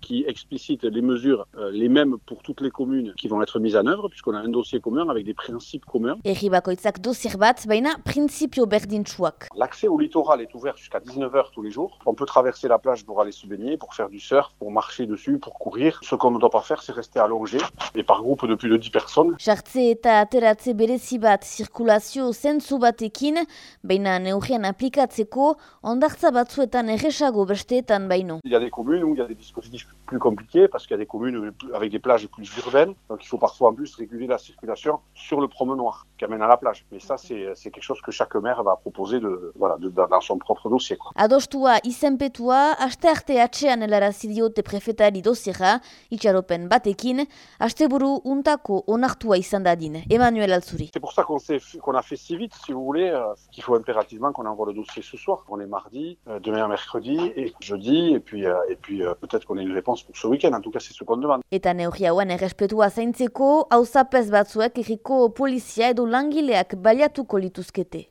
qui explicite les mesures, euh, les mêmes pour toutes les communes qui vont être mises en œuvre, puisqu'on a un dossier commun avec des principes communs. Berdintsuak. L'accès au littoral est ouvert jusqu'à 19h tous les jours. On peut traverser la plage pour aller se baigner, pour faire du surf, pour marcher dessus, pour courir. Ce qu'on ne doit pas faire, c'est rester allongé, et par groupe de plus de 10 personnes. Sartze eta ateratze berezi bat zirkulazio zentzu batekin, baina neurrian aplikatzeko ondartza batzuetan erresago besteetan baino. Il y a des communes où il y a des dispositifs plus compliqués, parce qu'il y a des communes avec des plages plus urbaines, donc il faut parfois en plus réguler la circulation sur le promenoir qui amène à la plage. Mais ça, c'est quelque chose que chaque maire va proposer de, voilà, de, dans son propre dossier. Quoi. Adostua izenpetua, aste arte atxean helarazi diote prefetari dozera, itxaropen batekin, asteburu untako onartua izan dadin. Emmanuel Alzuri. C'est pour ça qu'on qu'on a fait si vite, si vous voulez, euh, qu'il faut impérativement qu'on envoie le dossier ce soir. On est mardi, euh, demain mercredi et jeudi, et puis, euh, et puis euh, peut-être qu'on ait une réponse pour ce week-end. En tout cas, c'est ce qu'on demande. Eta neurri hauen errespetua zaintzeko, hauzapez batzuek erriko polizia edo langileak baliatuko lituzkete.